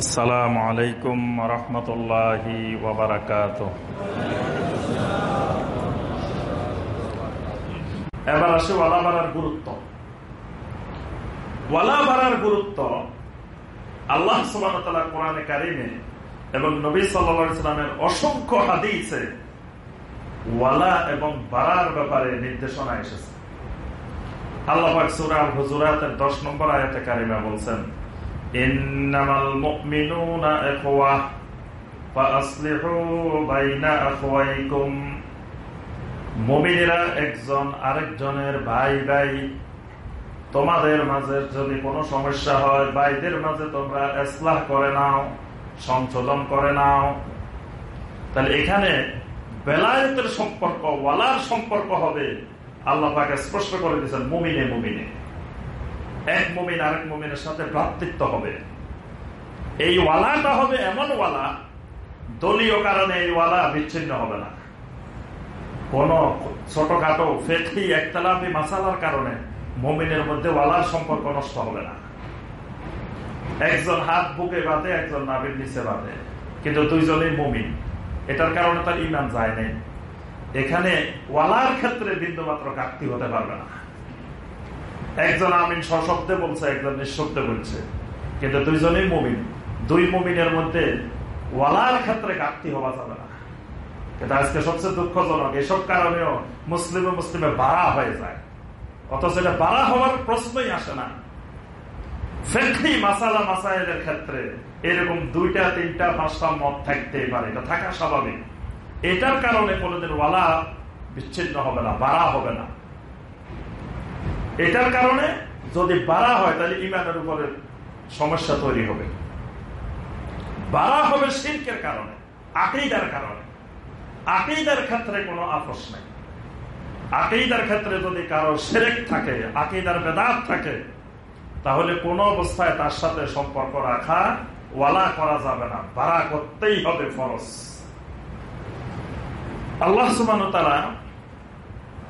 আসসালামু আলাইকুম রহমতুল্লাহি ওবরাকাত এবার আসে গুরুত্ব। গুরুত্ব আল্লাহ সুবাহ কোরআনে কারিমে এবং নবী সাল্লামের অসংখ্য হাদিসে ওয়ালা এবং বাড়ার ব্যাপারে নির্দেশনা এসেছে। আল্লাহ সুরা হুজুরাতের দশ নম্বর আয়াতে কারিমা বলছেন মুমিনেরা একজন আরেকজনের ভাই ভাই। তোমাদের মাঝে যদি কোনো সমস্যা হয়, ভাইদের মাঝে তোমরা ইসলাহ করে নাও, সংশোধন করে নাও। তাহলে এখানে বেলায়েতের সম্পর্ক, ওয়ালার সম্পর্ক হবে। আল্লাহ পাকে স্পষ্ট করে দিয়েছেন, মুমিনে মুমিনে। এক মুমিন আরেক মুমিনের সাথে ভ্রাতৃত্ব হবে। এই ওয়ালাটা হবে এমন ওয়ালা, দলীয় কারণে এই ওয়ালা বিচ্ছিন্ন হবে না। কোন ছোটখাটো ফেকি একতলাপি মাসালার কারণে মমিনের মধ্যে ওয়ালার সম্পর্ক নষ্ট হবে না। একজন হাত বুকে বাঁধে, একজন নাবির নিচে বাঁধে, কিন্তু দুইজনেই মমিন। এটার কারণে তার ইমান যায় নেই। এখানে ওয়ালার ক্ষেত্রে বিন্দু মাত্র কাটতি হতে পারবে না। একজন আমিন সশব্দে বলছে, একজন নিঃশব্দে বলছে। কিন্তু দুইজনেই মুমিন। দুই মুমিনের মধ্যে ওয়ালার ক্ষেত্রে ঘাটতি হওয়া যাবে না। কিন্তু আজকে সবচেয়ে দুঃখজনক, এসব কারণেও মুসলিমে মুসলিমে বাড়া হয়ে যায়। অথচ এটা বাড়া হওয়ার প্রশ্নই আসে না। মাসালা মাসাইলের ক্ষেত্রে এরকম দুইটা, তিনটা, পাঁচটা মত থাকতেই পারে। এটা থাকা স্বাভাবিক। এটার কারণে কোনোদিন ওয়ালা বিচ্ছিন্ন হবে না, বাড়া হবে না। এটার কারণে যদি বাড়া হয়, তাহলে ইমানের উপরে সমস্যা তৈরি হবে। বাড়া হবে শিল্পের কারণে আকেইদার কারণে। আকেইদার ক্ষেত্রে কোনো আপোষ নেই। আকেইদার ক্ষেত্রে যদি কারও সেরেক থাকে আকেইদার বেদাত থাকে, তাহলে কোন অবস্থায় তার সাথে সম্পর্ক রাখা, ওয়ালা করা যাবে না। বাড়া করতেই হবে ফরস আল্লাহ সুবান তারা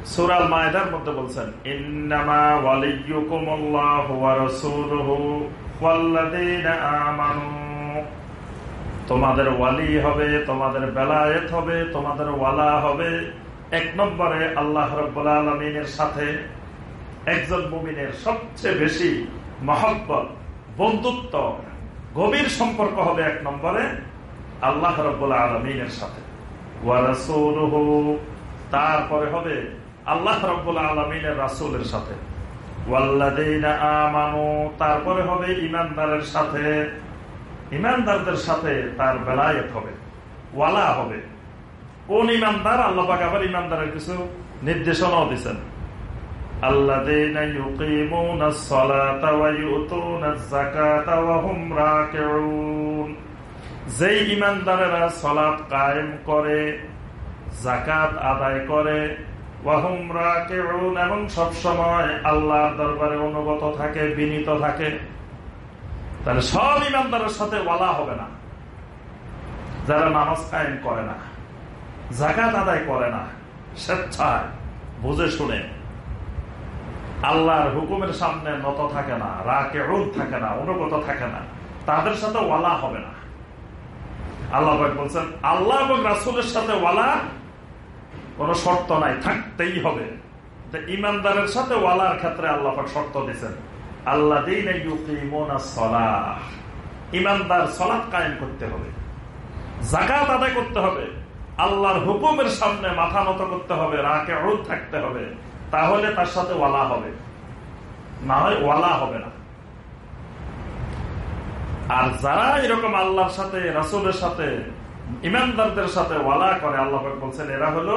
সুরাল মায়দার মধ্যে বলছেন, ইন্নামা ওয়ালিয়ুকুমুল্লাহু ওয়া রাসূলুহু ওয়াল্লাযীনা তোমাদের ওয়ালি হবে, তোমাদের বেলায়েত হবে, তোমাদের ওয়ালা হবে। এক নম্বরে আল্লাহ রাব্বুল সাথে একজন মুমিনের সবচেয়ে বেশি মহব্বত, বন্ধুত্ব, গভীর সম্পর্ক হবে এক নম্বরে আল্লাহ রব্বুল আলমিনের সাথে। তারপরে হবে আল্লাহ রব্বুল আলমিনের রাসুলের সাথে। তারপরে হবে ইমানদারের সাথে। ইমানদারদের সাথে তার বেলায়ত হবে, ওয়ালা হবে। কোন ইমানদার আল্লাহ আবার ইমানদারের কিছু নির্দেশনাও দিচ্ছেন যে ইমানদারেরা সলাপ কায়েম করে জাকাত আদায় করে এবং সব সময় আল্লাহর দরবারে অনুগত থাকে, বিনীত থাকে। তাহলে সব ইমানদারের সাথে ওয়ালা হবে না। যারা নামাজ কায়েম করে না জাকাত আদায় করে না, স্বেচ্ছায়, বুঝে শুনে। আল্লাহর হুকুমের সামনে নত থাকে না রাকে রোদ থাকে না, অনুগত থাকে না। তাদের সাথে ওয়ালা হবে না। আল্লাহ বলছেন, আল্লাহ এবং রাসুলের সাথে ওয়ালা কোন শর্ত নাই, থাকতেই হবে। ইমানদারের সাথে ওয়ালার ক্ষেত্রে আল্লাহ শর্ত দিচ্ছেন আল্লাহ ইমানদার সলাৎ কায়েম করতে হবে জাকাত আদায় করতে হবে, আল্লাহর হুকুমের সামনে মাথা নত করতে হবে, রাকে রোদ থাকতে হবে, তাহলে তার সাথে ওয়ালা হবে। না হয় ওয়ালা হবে না। আর যারা এরকম আল্লাহর সাথে, রাসুলের সাথে, ইমানদারদের সাথে ওয়ালা করে, আল্লাহ বলছেন, এরা হলো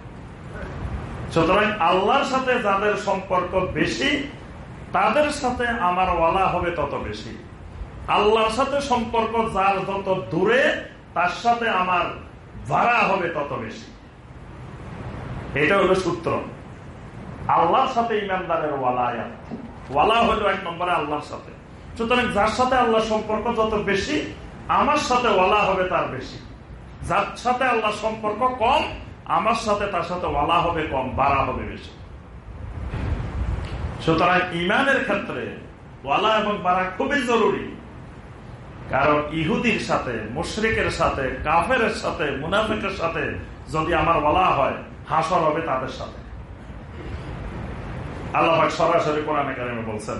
সুতরাং আল্লাহর সাথে যাদের সম্পর্ক বেশি, তাদের সাথে আমার ওয়ালা হবে তত বেশি। আল্লাহর সাথে সম্পর্ক যার যত দূরে, তার সাথে আমার ভাড়া হবে তত বেশি। এটা হলো সূত্র। আল্লাহর সাথে ইমানদারের ওয়ালা ওয়ালা হলো এক নম্বরে আল্লাহর সাথে। সুতরাং যার সাথে আল্লাহ সম্পর্ক যত বেশি, আমার সাথে ওয়ালা হবে তার বেশি। যার সাথে আল্লাহ সম্পর্ক কম আমার সাথে তার সাথে ওয়ালা হবে কম, বাড়া হবে বেশি। সুতরাং ইমানের ক্ষেত্রে ওয়ালা এবং বাড়া খুবই জরুরি। কারণ ইহুদির সাথে, মুশরিকের সাথে কাফের সাথে, মুনাফিকের সাথে যদি আমার ওয়ালা হয়, হাসর হবে তাদের সাথে। আল্লাহ সরাসরি কোরআনে কারিমে বলছেন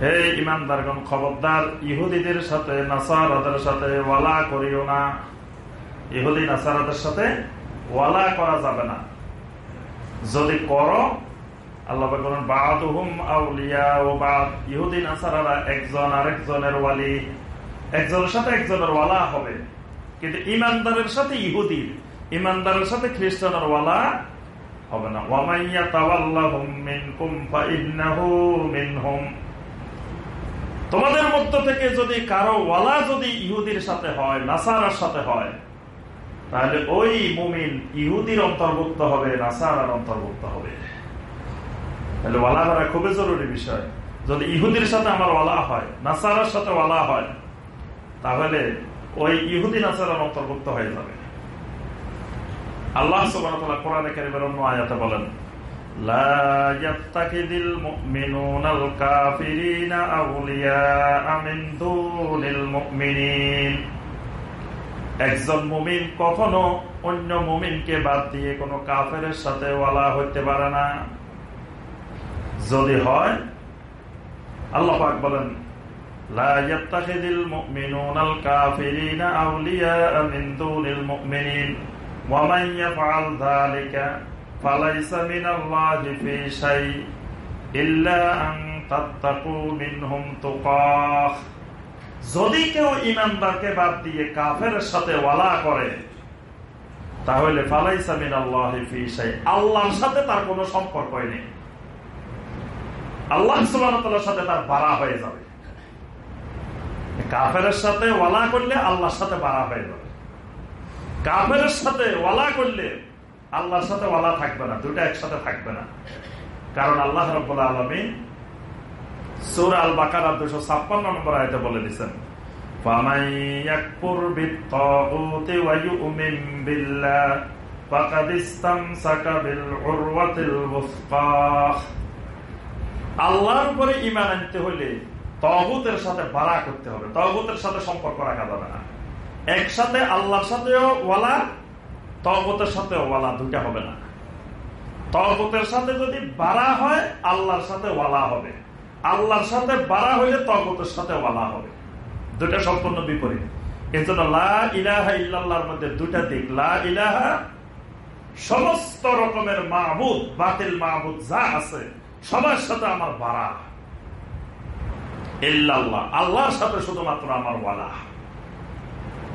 হে ইমানদারগণ, খবরদার, ইহুদিদের সাথে, নাসারাদের সাথে ওয়ালা করিও না। ইহুদি, নাসারাদের সাথে ওয়ালা করা যাবে না। যদি করো, আল্লাহ আউলিয়া ও বাদ। আসারারা একজন একজনের সাথে ওয়ালা হবে। কিন্তু সাথে ইহুদির ইমানদারের সাথে খ্রিস্টানের ওয়ালা হবে না। ওয়ামাইয়া তাওয়াল্লাহুম মিনকুম ফাইন্নাহু মিনহুম। তোমাদের মধ্য থেকে যদি কারও ওয়ালা যদি ইহুদির সাথে হয়, নাসারার সাথে হয়, তাহলে ওই মুমিন ইহুদির অন্তর্ভুক্ত হবে, নাসারার অন্তর্ভুক্ত হবে। তাহলে ওয়ালা করা খুবই জরুরি বিষয়। যদি ইহুদির সাথে আমার ওয়ালা হয়, নাসারার সাথে ওয়ালা হয়, তাহলে ওই ইহুদি, নাসারার অন্তর্ভুক্ত হয়ে যাবে। আল্লাহ কোরআন কারিমের অন্য আয়াতে বলেন لا يتخذ المؤمنون الكافرين أولياء من دون المؤمنين একজন মুমিন কখনো অন্য মুমিনকে বাদ দিয়ে কোনো কাফের সাথে ওয়ালা হইতে পারে না যদি হয় আল্লাহ পাক বলেন لا يتخذ المؤمنون الكافرين أولياء من دون المؤمنين ومن يفعل ذلك فليس من الله في شيء إلا أن تتقوا منهم تقاه যদি কেউ ইমানদারকে বাদ দিয়ে কাফের সাথে ওয়ালা করে তাহলে ফালাইসা মিন আল্লাহ ফি শাই আল্লাহর সাথে তার কোনো সম্পর্কই নেই আল্লাহ সুবহানাহু সাথে তার বাড়া হয়ে যাবে কাফের সাথে ওয়ালা করলে আল্লাহর সাথে বাড়া হয়ে যাবে কাফের সাথে ওয়ালা করলে আল্লাহর সাথে ওয়ালা থাকবে না দুটা একসাথে থাকবে না। কারণ আল্লাহ রব্বুল আলমী সুর আল বাকার দুশো ছাপ্পান্ন নম্বর আয়তে বলে দিচ্ছেন আল্লাহর ইমান আনতে হলে তহবুতের সাথে বাড়া করতে হবে তহবুতের সাথে সম্পর্ক রাখা যাবে না। একসাথে আল্লাহর সাথেও ওয়ালা তগতের সাথে ওয়ালা, দুইটা হবে না। তগতের সাথে যদি বাড়া হয়, আল্লাহর সাথে ওয়ালা হবে। আল্লাহর সাথে বাড়া হইলে তগতের সাথে ওয়ালা হবে। দুটা সম্পূর্ণ বিপরীত। লা ইলাহা ইল্লাহর মধ্যে দুটা দিক। লা ইলাহা সমস্ত রকমের বাতিল যা আছে, সবার সাথে আমার আল্লাহর সাথে শুধুমাত্র আমার ওয়ালা।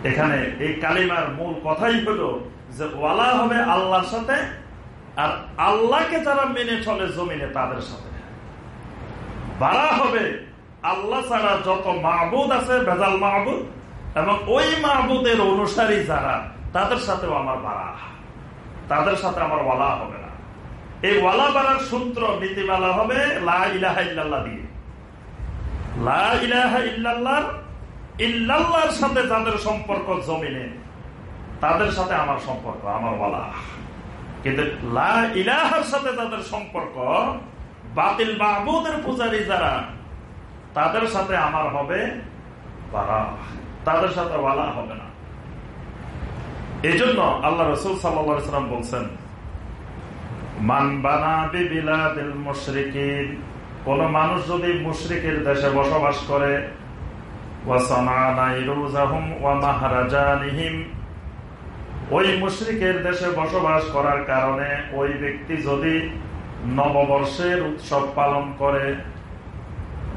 এখানে এই কালিমার মূল কথাই হলো যে ওয়ালা হবে আল্লাহর সাথে আর আল্লাহকে যারা মেনে চলে জমিনে তাদের সাথে। বাড়া হবে আল্লাহ ছাড়া যত মাহবুদ আছে, ভেজাল মাহবুদ এবং ওই মাহবুদের অনুসারী যারা, তাদের সাথেও আমার বাড়া তাদের সাথে আমার ওয়ালা হবে না। এই ওয়ালা বাড়ার সূত্র নীতিমালা হবে লা ইলাহা ইল্লাল্লাহ দিয়ে। লা ইলাহা ইল্লাল্লাহ ইল্লাল্লাহর সাথে যাদের সম্পর্ক জমিনে, তাদের সাথে আমার সম্পর্ক, আমার বলা কিন্তু ইলাহার সাথে তাদের সম্পর্ক, বাতিল বাবুদের পূজারী যারা, তাদের সাথে আমার হবে তাদের সাথে ওয়ালা হবে না। এই জন্য আল্লাহ রসুল সাল্লাম বলছেন, মান বানা বিলাদিল মুশরিকিন, কোন মানুষ যদি মুশরিকের দেশে বসবাস করে ওই মুশ্রিকের দেশে বসবাস করার কারণে ওই ব্যক্তি যদি নববর্ষের উৎসব পালন করে,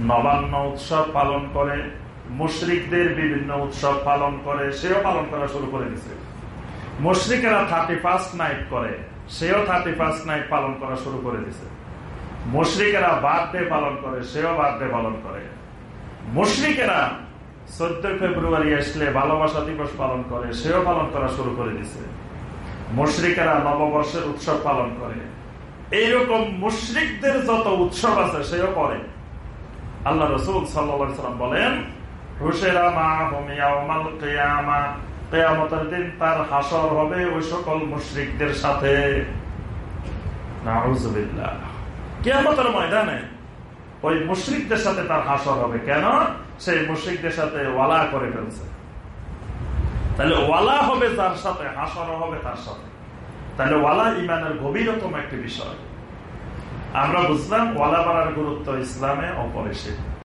নবান্ন উৎসব পালন করে বিভিন্ন উৎসব পালন করে, সেও পালন করা শুরু করে দিছে। মুশ্রিকেরা থার্টি ফার্স্ট নাইট করে, সেও থার্টি ফার্স্ট নাইট পালন করা শুরু করে দিছে। মুশ্রিকেরা বার্থডে পালন করে, সেও বার্থডে পালন করে। মুশ্রিকেরা চোদ্দই ফেব্রুয়ারি আসলে ভালোবাসা দিবস পালন করে, সেও পালন করা শুরু করে দিছে। মুশ্রিকেরা নববর্ষের উৎসব পালন করে। এইরকম মুশ্রিকদের যত উৎসব আছে, সেও করে। আল্লাহ রসুল সাল্লাম বলেন কেয়ামতের দিন তার হাসর হবে ওই সকল মুশ্রিকদের সাথে। কেয়ামতের ময়দানে ওই মুশ্রিকদের সাথে তার হাসর হবে। কেন? সেই মুশ্রিকদের সাথে ওয়ালা করে ফেলছে। তাহলে ওয়ালা হবে তার সাথে, হাসর হবে তার সাথে। তাহলে ওয়ালা ইমানের গভীরতম একটি বিষয়। আমরা বুঝলাম ওয়ালা বাড়ার গুরুত্ব ইসলামে অপরিসীম।